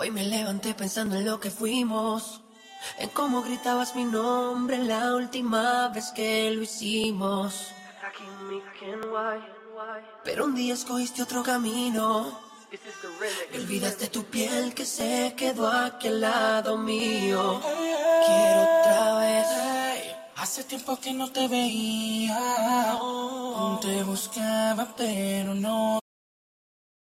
Hoy me levanté pensando en lo que fuimos, en cómo gritabas mi nombre la última vez que lo hicimos. Pero un día escogiste otro camino. Y olvidaste tu piel que se quedó aquí al lado mío. Quiero otra vez. Hace tiempo que no te veía. Te buscaba, pero no.